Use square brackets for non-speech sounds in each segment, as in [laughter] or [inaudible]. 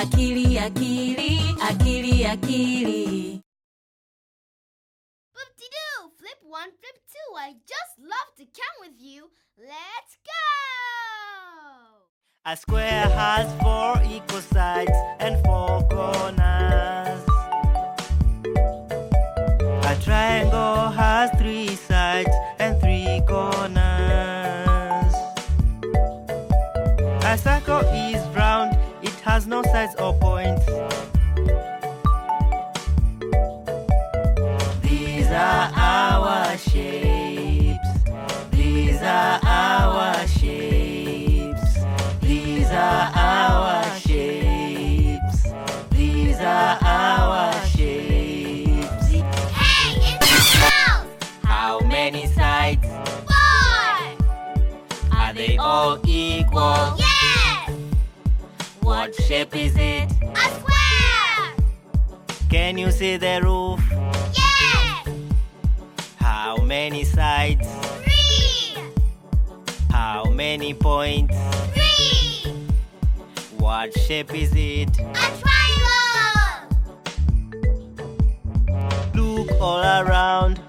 akili akili akili akili Boop-de-doo! Flip one, flip two. I just love to count with you. Let's go! A square has four equal sides and four corners. A triangle has no sides or points. These are our shapes. These are our shapes. These are our shapes. These are our shapes. Hey, it's the house! How many sides Four! are they all equal? Yes! What shape is it? A square! Can you see the roof? Yes! How many sides? Three! How many points? Three! What shape is it? A triangle! Look all around.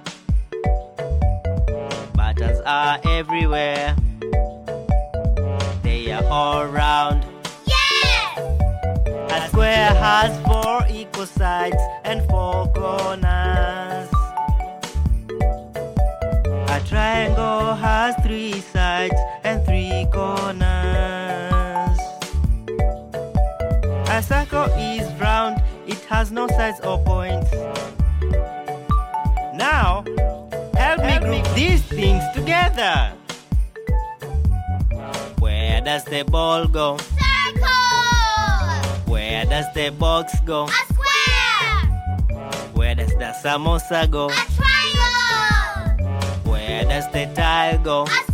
Buttons are everywhere. They are all round. Yes! A square has four equal sides and four corners. A triangle has three sides and three corners. A circle is round, it has no sides or points. Now, help me group these things together. Where does the ball go? Circle! Where does the box go? A square! Where does the samosa go? A triangle! Where does the tile go? A square! [laughs]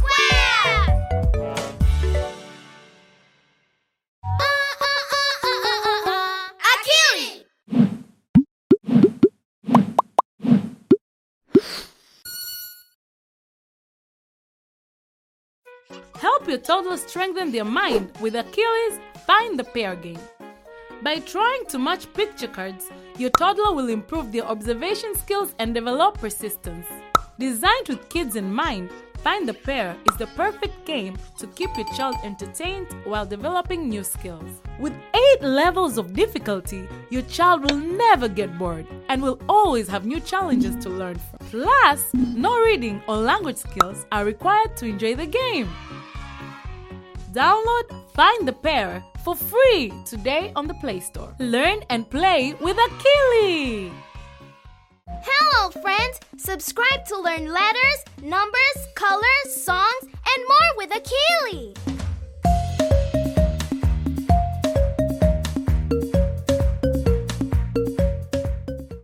Uh, uh, uh, uh, uh, uh, uh. Achilles! Help your toddler strengthen their mind with Akili's Find the Pair game. By trying to match picture cards, your toddler will improve their observation skills and develop persistence. Designed with kids in mind, Find the Pair is the perfect game to keep your child entertained while developing new skills. With 8 levels of difficulty, your child will never get bored and will always have new challenges to learn from. Plus, no reading or language skills are required to enjoy the game. Download Find the Pair for free today on the Play Store. Learn and play with Akili! Hello, friends! Subscribe to learn letters, numbers, colors, songs, and more with Akili!